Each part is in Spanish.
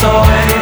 soy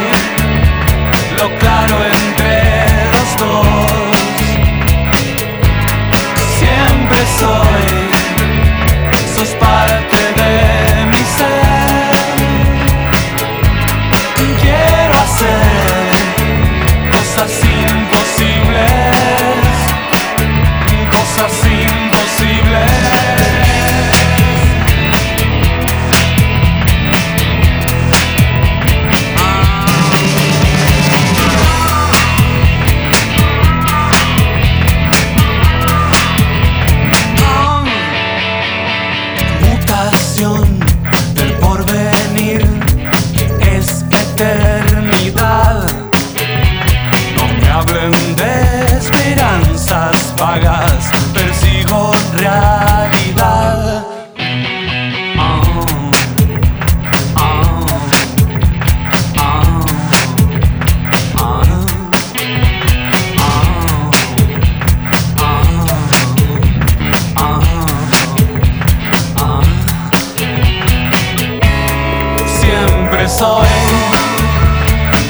soy,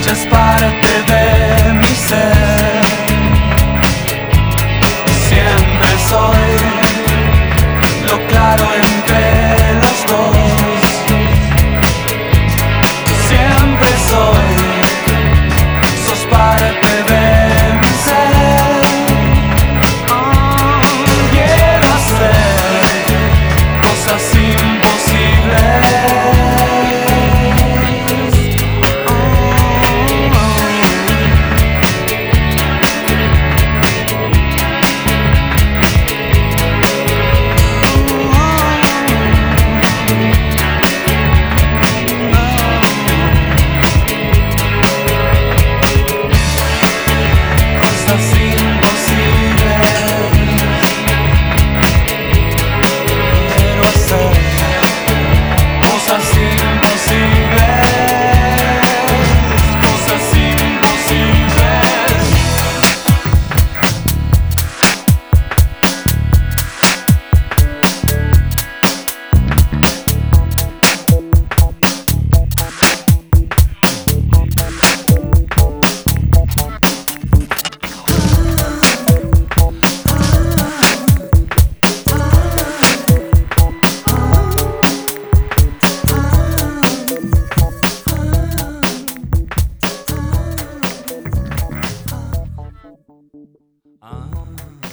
ya es parte de mi ser. Ah.